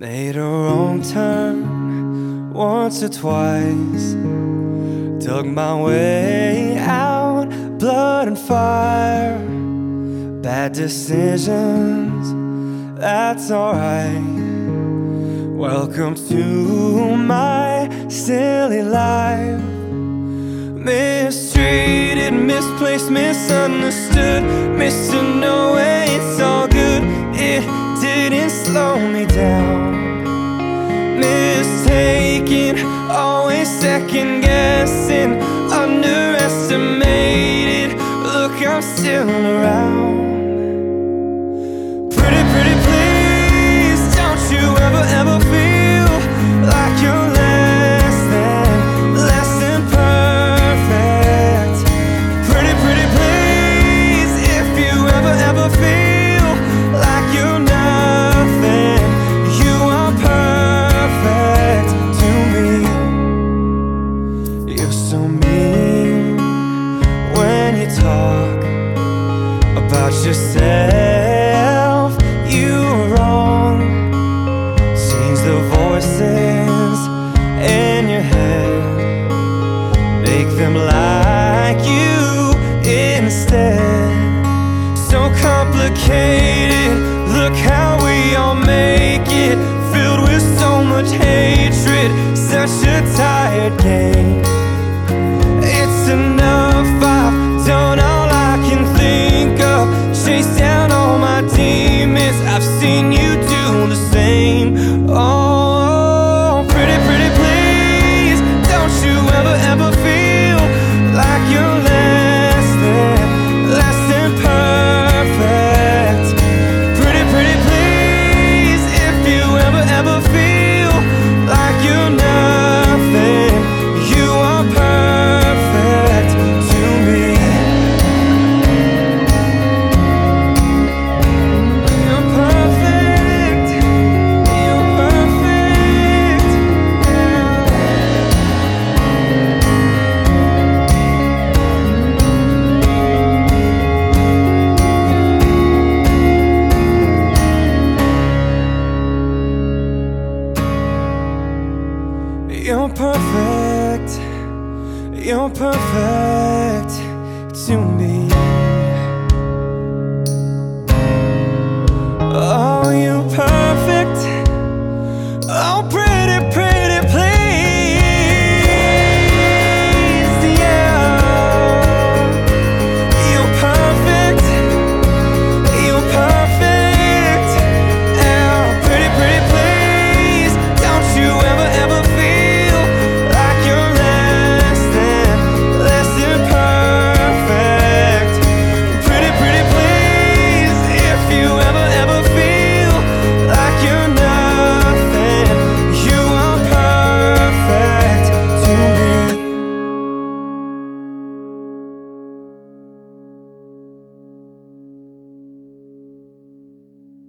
Made a wrong turn once or twice. Dug my way out, blood and fire. Bad decisions, that's alright. Welcome to my silly life. Mistreated, misplaced, misunderstood. Mr. Mistaken, always second guessing, underestimated. Look, I'm still around. Talk about yourself. You were wrong. Seems the voices in your head make them like you instead. So complicated. Look how we all make it. Filled with so much hatred. Such a tired game. Do the same. Oh, pretty, pretty please, don't you ever, ever You're perfect, you're perfect to me.